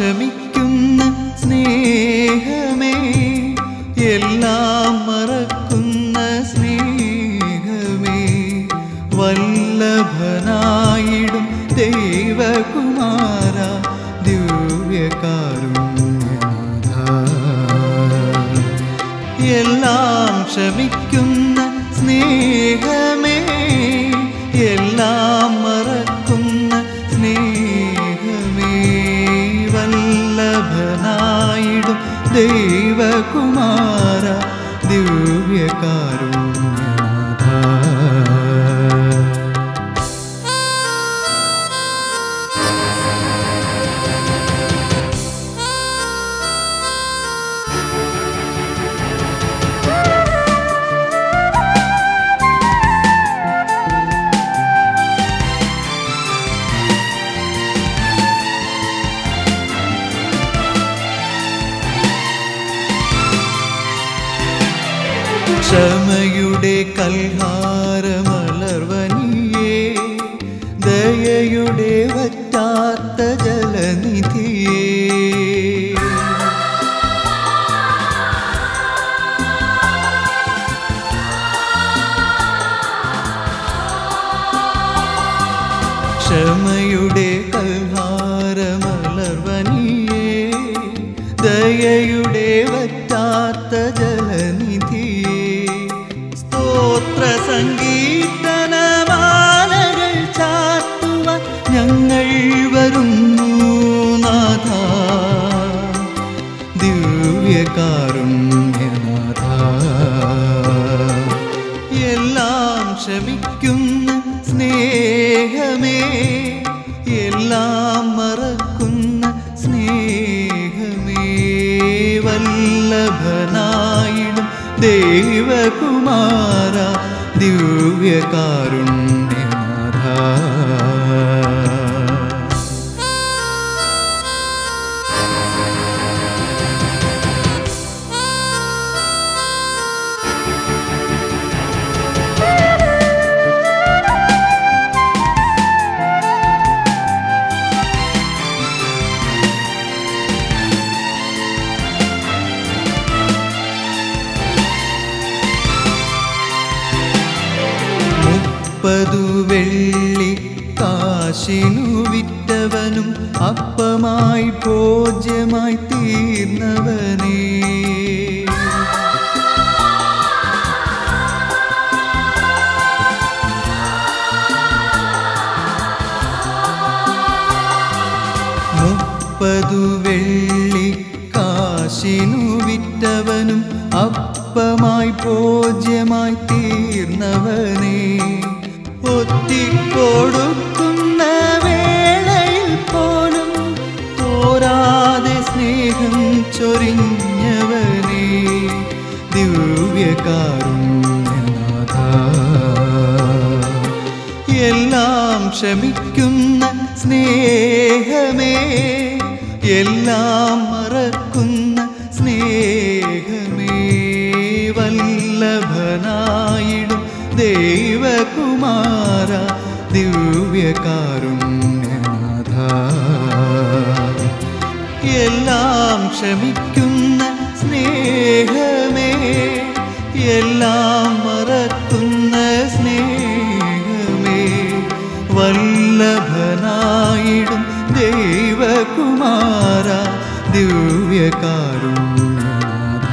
ക്ഷമിക്കുന്ന സ്നേഹമേ എല്ലാം മറക്കുന്ന സ്നേഹമേ. വല്ലഭനായിടും ദൈവകുമാര ദിവ്യകാരുണ്യനാഥ. എല്ലാം ക്ഷമിക്കുന്ന സ്നേഹ ദൈവകുമാര ക്ഷമയുടെ കൽഹാരമലർവനിയേ ദയയുടെ വറ്റാത്ത ജലനിധിയേ. ക്ഷമയുടെ കൽഹാരമലർവനിയേ ദയയുടെ സംഗീതനമാലകൾ ചാർത്തുവാൻ ഞങ്ങൾ വരുന്നു നാഥ. ദിവ്യകാരുണ്യനാഥ. എല്ലാം ക്ഷമിക്കുന്ന സ്നേഹമേ എല്ലാം മറക്കുന്ന സ്നേഹമേ. വല്ലഭനായിടും ദൈവകുമാര ദിവ്യകാരുണ്യനാഥ മുപ്പതു വെള്ളി കാശിനു വിറ്റവനും അപ്പമായി ഭോജ്യമായി തീർന്നവനേ. മുപ്പതു വെള്ളി കാശിനു വിറ്റവനും അപ്പമായി ഭോജ്യമായി തീർന്നവനേ. ഒത്തിക്കൊടുക്കുന്ന വേളയിൽ പോലും തോരാതെ സ്നേഹം ചൊരിഞ്ഞവനെ ദിവ്യകാരുണ്യനാഥ. എല്ലാം ക്ഷമിക്കുന്ന സ്നേഹമേ എല്ലാം മറക്കുന്ന സ്നേഹമേ വല്ലഭനായിടും ദൈവകുമാര ദിവ്യകാരുണ്യനാഥ. എല്ലാം ക്ഷമിക്കുന്ന സ്നേഹമേ എല്ലാം മറക്കുന്ന സ്നേഹമേ. വല്ലഭനായിടും ദൈവകുമാര ദിവ്യകാരുണ്യനാഥ.